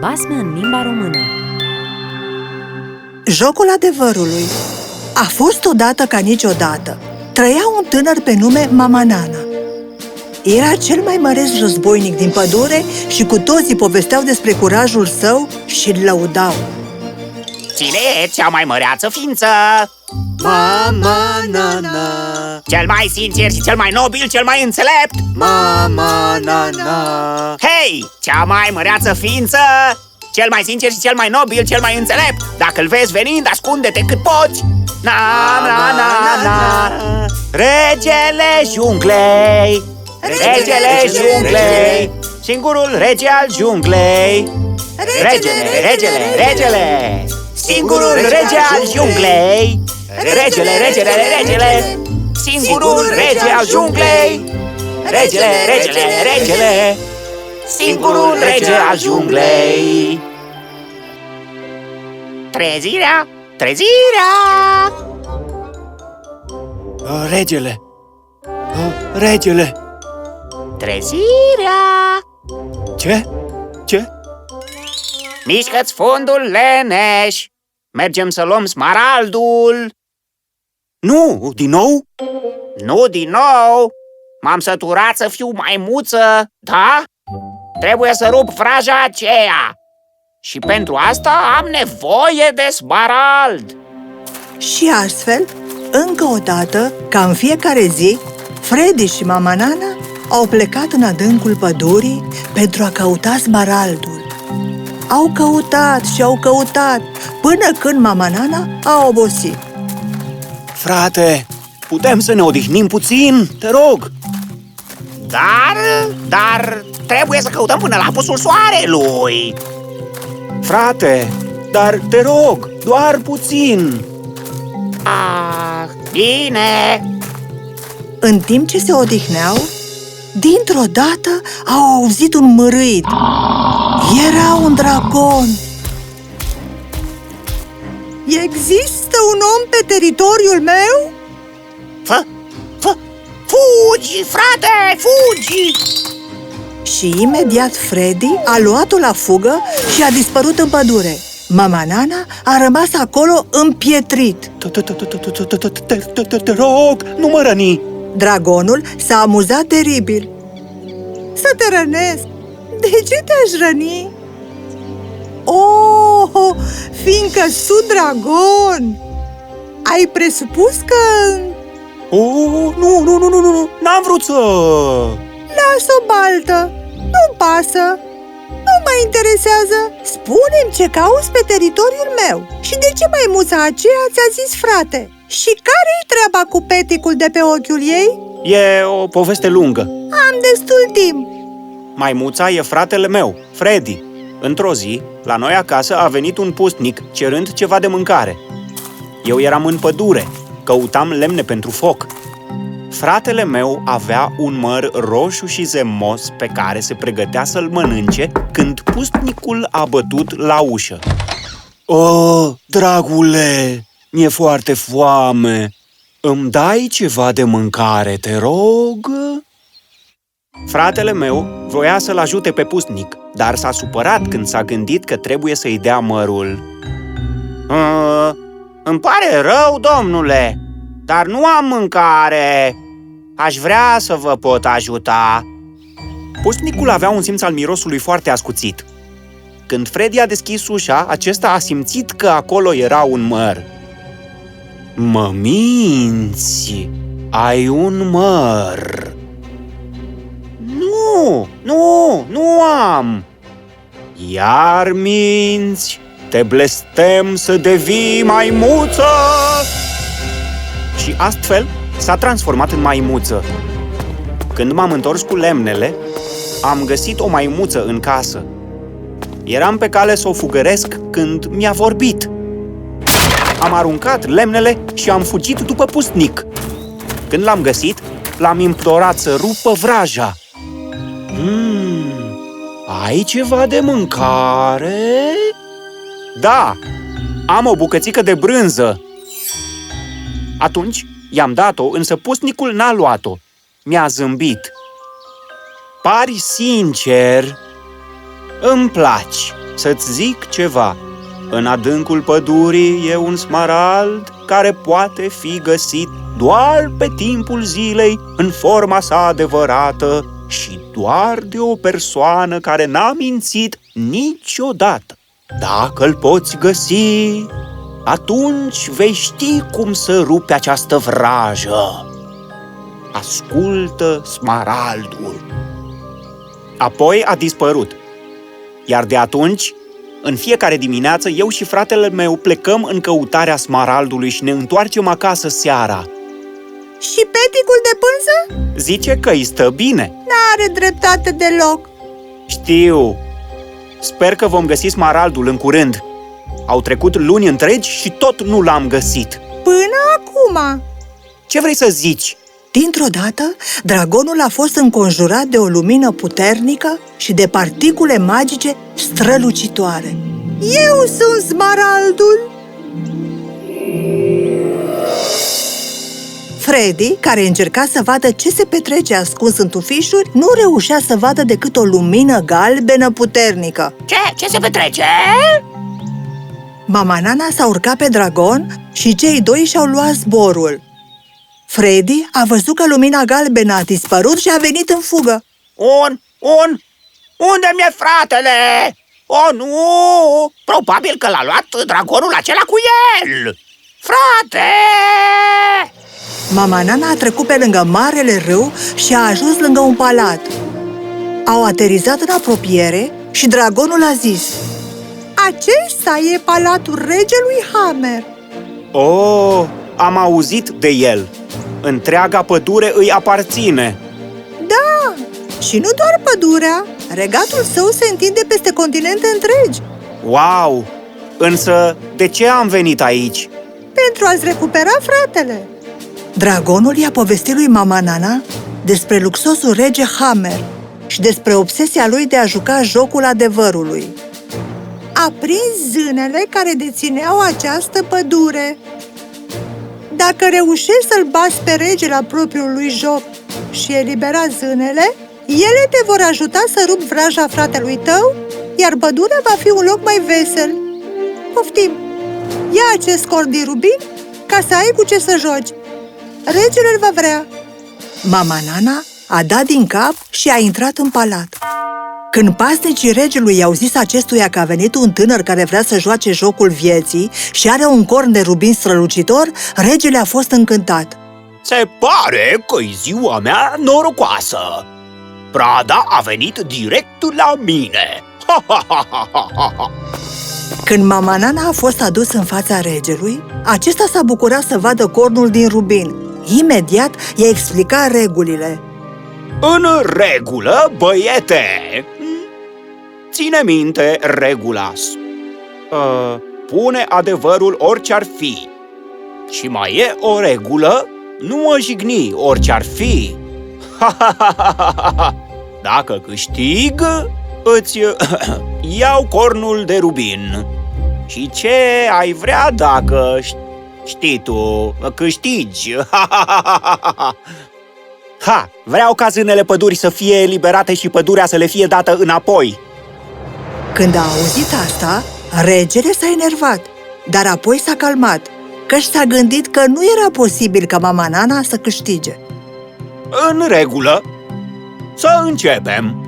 Basme în limba română. Jocul adevărului A fost odată ca niciodată. Trăia un tânăr pe nume Mama Nana. Era cel mai măreț războinic din pădure și cu toții povesteau despre curajul său și îl lăudau. Cine e cea mai măreață ființă? Mama Nana Cel mai sincer și cel mai nobil, cel mai înțelept? Mama Nana Hei, cea mai măreață ființă? Cel mai sincer și cel mai nobil, cel mai înțelept. Dacă îl vezi venind, ascunde-te cât poți. Na, na, na, na Regele junglei. Regele junglei. Singurul rege al junglei. Regele, regele, regele Singurul rege al junglei Regele, regele, regele Singurul rege al junglei. Regele, regele, regele. Singurul rege al junglei. Trezirea, trezirea. Uh, Regele. Uh, Regele. Trezirea. Ce? Ce? Mișcă-ți fundul, leneș. Mergem să luăm smaraldul Nu, din nou? Nu din nou M-am săturat să fiu maimuță, da? Trebuie să rup fraja aceea Și pentru asta am nevoie de smarald Și astfel, încă o dată, ca în fiecare zi, Freddy și Mama Nana au plecat în adâncul pădurii pentru a căuta smaraldul. Au căutat și au căutat până când Mama Nana a obosit. Frate, putem să ne odihnim puțin, te rog. Dar, dar trebuie să căutăm până la apusul soarelui. Frate, dar te rog, doar puțin. Ah, bine. În timp ce se odihneau, dintr-o dată au auzit un mărâit. Era un dragon. Există un om pe teritoriul meu? Fă, fă, fugi, frate, fugi Și imediat Freddy a luat-o la fugă și a dispărut în pădure. Mama Nana a rămas acolo împietrit. Te rog, nu mă răni Dragonul s-a amuzat teribil. Să te rănesc! De ce te-aș răni? Oh, fiindcă sunt dragon! Ai presupus că... Oh, nu, nu, nu, nu, nu, n-am vrut să... Lasă o baltă! Nu-mi pasă! Nu mă interesează! Spune-mi ce cauți pe teritoriul meu și de ce maimuța aceea ți-a zis frate? Și care-i treaba cu peticul de pe ochiul ei? E o poveste lungă Am destul timp! Maimuța e fratele meu, Freddy. Într-o zi, la noi acasă a venit un pustnic cerând ceva de mâncare. Eu eram în pădure, căutam lemne pentru foc. Fratele meu avea un măr roșu și zemos pe care se pregătea să-l mănânce când pustnicul a bătut la ușă. Oh, dragule, mi-e foarte foame. Îmi dai ceva de mâncare, te rog? Fratele meu voia să-l ajute pe pustnic, dar s-a supărat când s-a gândit că trebuie să-i dea mărul. Uh, Îmi pare rău, domnule Dar nu am mâncare Aș vrea să vă pot ajuta Pustnicul avea un simț al mirosului foarte ascuțit. Când Freddy a deschis ușa, acesta a simțit că acolo era un măr. Mă minți! Ai un măr! Nu, nu, nu am Iar minți! Te blestem să devii maimuță! Și astfel s-a transformat în maimuță. Când m-am întors cu lemnele, am găsit o maimuță în casă. Eram pe cale să o fugăresc când mi-a vorbit. Am aruncat lemnele și am fugit după pustnic. Când l-am găsit, l-am implorat să rupă vraja. Hmm, ai ceva de mâncare? Da, am o bucățică de brânză. Atunci i-am dat-o, însă pustnicul n-a luat-o. Mi-a zâmbit. Pari sincer, îmi placi. să-ți zic ceva. În adâncul pădurii e un smarald care poate fi găsit doar pe timpul zilei în forma sa adevărată și doar de o persoană care n-a mințit niciodată. Dacă îl poți găsi, atunci vei ști cum să rupi această vrajă. Ascultă smaraldul. Apoi a dispărut. Iar de atunci, în fiecare dimineață, eu și fratele meu plecăm în căutarea smaraldului și ne întoarcem acasă seara. Și peticul de pânză? Zice că îi stă bine. N-are dreptate deloc. Știu. Sper că vom găsi smaraldul în curând. Au trecut luni întregi și tot nu l-am găsit. Până acum. Ce vrei să zici? Dintr-o dată, dragonul a fost înconjurat de o lumină puternică și de particule magice strălucitoare. Eu sunt smaraldul! Freddy, care încerca să vadă ce se petrece ascuns în tufișuri, nu reușea să vadă decât o lumină galbenă puternică. Ce? Ce se petrece? Mama Nana s-a urcat pe dragon și cei doi și-au luat zborul. Freddy a văzut că lumina galbenă a dispărut și a venit în fugă. Un, un, unde mi-e fratele? Oh, nu! Probabil că l-a luat dragonul acela cu el! Frate! Mama Nana a trecut pe lângă marele râu și a ajuns lângă un palat. Au aterizat în apropiere și dragonul a zis Acesta e palatul regelui Hammer. Oh, am auzit de el. Întreaga pădure îi aparține. Da, și nu doar pădurea, regatul său se întinde peste continente întregi. Wow! Însă, de ce am venit aici? Pentru a-ți recupera fratele. Dragonul i-a povestit lui Mama Nana despre luxosul rege Hammer și despre obsesia lui de a juca jocul adevărului. A prins zânele care dețineau această pădure. Dacă reușești să-l bați pe rege la propriul lui joc și elibera zânele, ele te vor ajuta să rup vraja fratelui tău, iar pădurea va fi un loc mai vesel. Poftim! Ia acest cor din rubin ca să ai cu ce să joci. Regele îl va vrea. Mama Nana a dat din cap și a intrat în palat. Când pasnicii regelui i-au zis acestuia că a venit un tânăr care vrea să joace jocul vieții și are un corn de rubin strălucitor, regele a fost încântat. Se pare că e ziua mea norocoasă! Prada a venit direct la mine! Ha, ha, ha, ha, ha, ha. Când mama Nana a fost adus în fața regelui, acesta s-a bucurat să vadă cornul din rubin. Imediat i-a explicat regulile. În regulă, băiete! Ține minte regula Uh, pune adevărul orice ar fi. Și mai e o regulă, Nu mă jigni orice ar fi. dacă câștig, îți iau cornul de rubin. Și ce ai vrea dacă ș- știi tu, câștigi? ha, vreau ca zânele pădurii să fie eliberate și pădurea să le fie dată înapoi. Când a auzit asta, regele s-a enervat, dar apoi s-a calmat, căci s-a gândit că nu era posibil ca mama Nana să câștige. În regulă, să începem.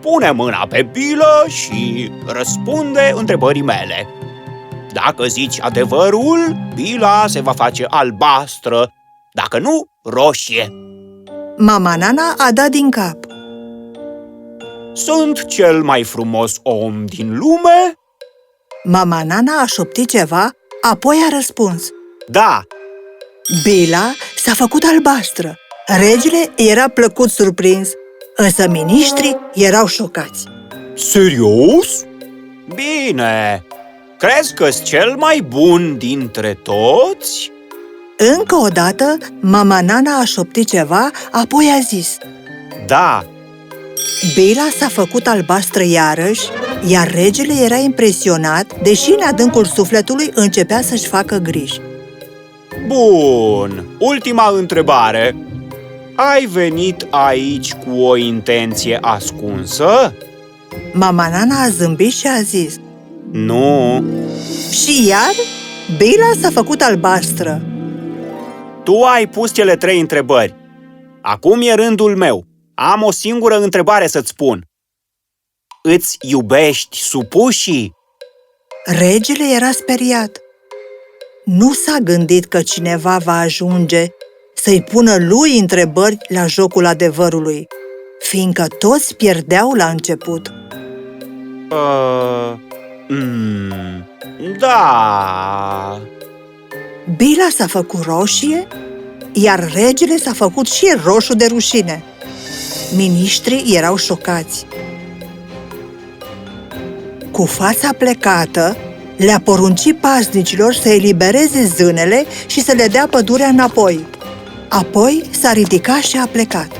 Pune mâna pe bilă și răspunde întrebării mele. Dacă zici adevărul, bila se va face albastră, dacă nu, roșie. Mama Nana a dat din cap. Sunt cel mai frumos om din lume? Mama Nana a șoptit ceva, apoi a răspuns. Da, Bila s-a făcut albastră. Regele era plăcut surprins, însă miniștrii erau șocați. Serios? Bine, crezi că-s cel mai bun dintre toți? Încă o dată, mama Nana a șoptit ceva, apoi a zis. da, Bila s-a făcut albastră iarăși, iar regele era impresionat, deși în adâncul sufletului începea să-și facă griji. Bun, ultima întrebare. Ai venit aici cu o intenție ascunsă? Mama Nana a zâmbit și a zis Nu, Și iar, bila s-a făcut albastră. tu ai pus cele trei întrebări. Acum e rândul meu. Am o singură întrebare să-ți spun. Îți iubești supușii? Regele era speriat. Nu s-a gândit că cineva va ajunge să-i pună lui întrebări la jocul adevărului, fiindcă toți pierdeau la început. Uh, mm, da... Bila s-a făcut roșie, iar regele s-a făcut și el roșu de rușine. Miniștrii erau șocați. Cu fața plecată, le-a poruncit paznicilor să elibereze zânele și să le dea pădurea înapoi. Apoi s-a ridicat și a plecat.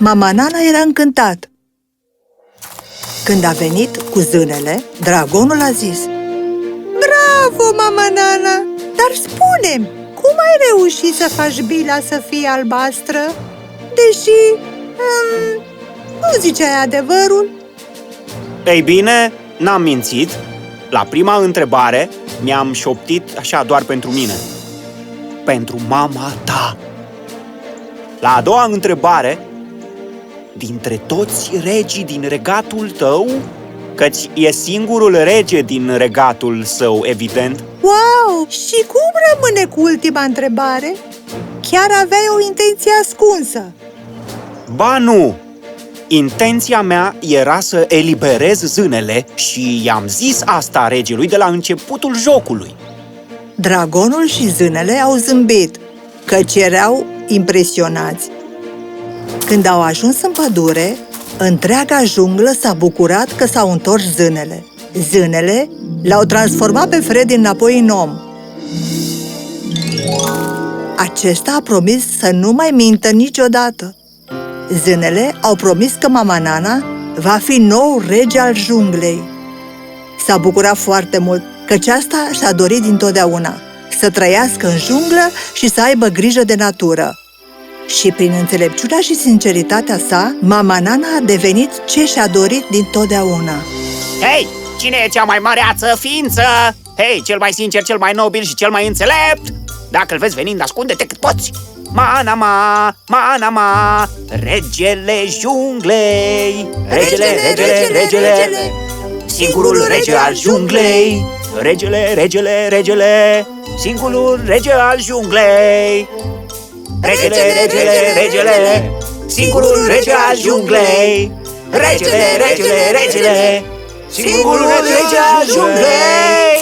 Mama Nana era încântat. Când a venit cu zânele, dragonul a zis Bravo, mama Nana! Dar spune cum ai reușit să faci bila să fie albastră? Deși um, nu ziceai adevărul? Ei bine, n-am mințit. La prima întrebare mi-am șoptit așa doar pentru mine. Pentru mama ta. La a doua întrebare, dintre toți regii din regatul tău, căci e singurul rege din regatul său, evident, Wow! Și cum rămâne cu ultima întrebare? Chiar aveai o intenție ascunsă. Ba nu! Intenția mea era să eliberez zânele și i-am zis asta regelui de la începutul jocului. Dragonul și zânele au zâmbit, căci erau impresionați. Când au ajuns în pădure, întreaga junglă s-a bucurat că s-au întors zânele. Zânele l-au transformat pe Freddy înapoi în om. Acesta a promis să nu mai mintă niciodată. Zânele au promis că mama Nana va fi nou rege al junglei. S-a bucurat foarte mult, căci asta și-a dorit dintotdeauna, să trăiască în junglă și să aibă grijă de natură. Și prin înțelepciunea și sinceritatea sa, mama Nana a devenit ce și-a dorit dintotdeauna. Hei, cine e cea mai măreață ființă? Hei, cel mai sincer, cel mai nobil și cel mai înțelept? Dacă îl vezi venind, ascunde-te cât poți! Manama, Manama, regele junglei Regele, regele, regele, singurul rege al junglei Regele, regele, regele, Singurul rege al junglei Regele, regele, regele Singurul rege al junglei. Regele, regele, regele Singurul rege al junglei